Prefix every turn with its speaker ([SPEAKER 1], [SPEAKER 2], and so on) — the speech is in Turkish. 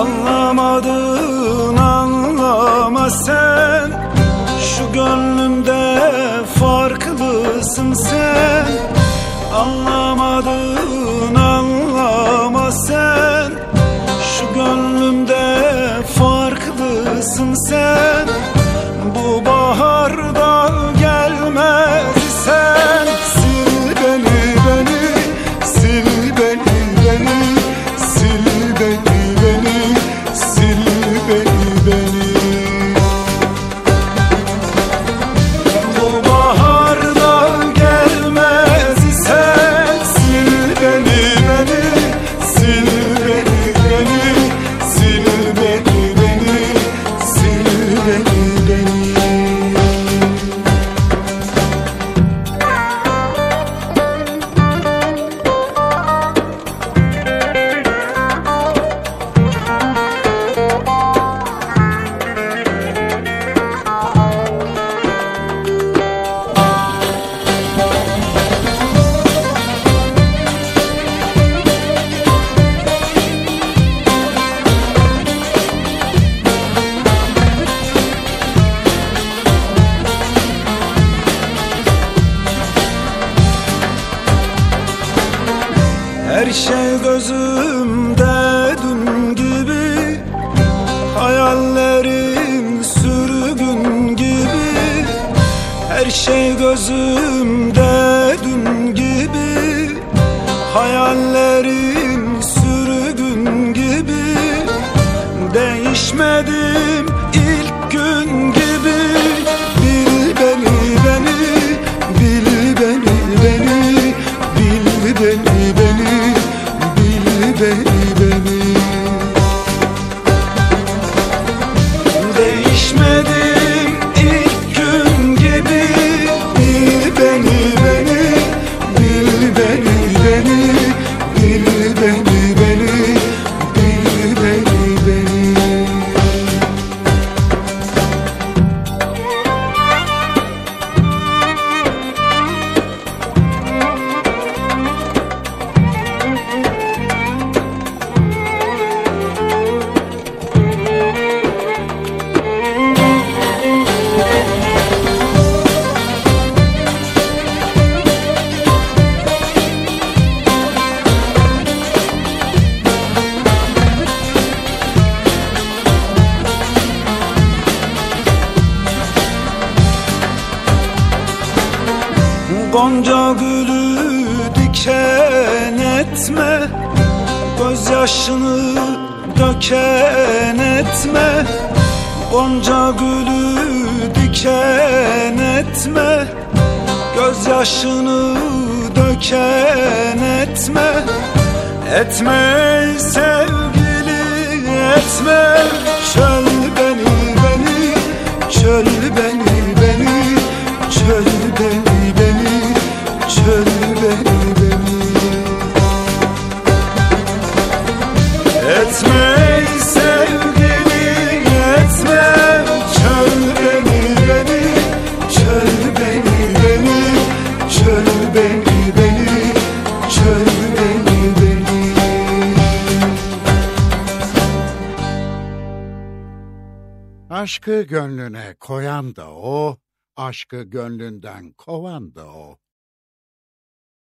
[SPEAKER 1] Anlamadın anlama sen. Şu gönlümde farklısın sen? Anla Her şey gözümde dün gibi Hayallerim sürgün gibi. Her şey gözümde dün gibi Hayallerim beni Bil beni beni Gonca gülü diken etme Gözyaşını döken etme. Gonca gülü diken etme Gözyaşını döken etme. Etme sevgili etme Çöl Etme sevgili etme Çöl beni beni beni beni beni beni beni
[SPEAKER 2] Aşkı gönlüne koyan da o, aşkı gönlünden kovan da o.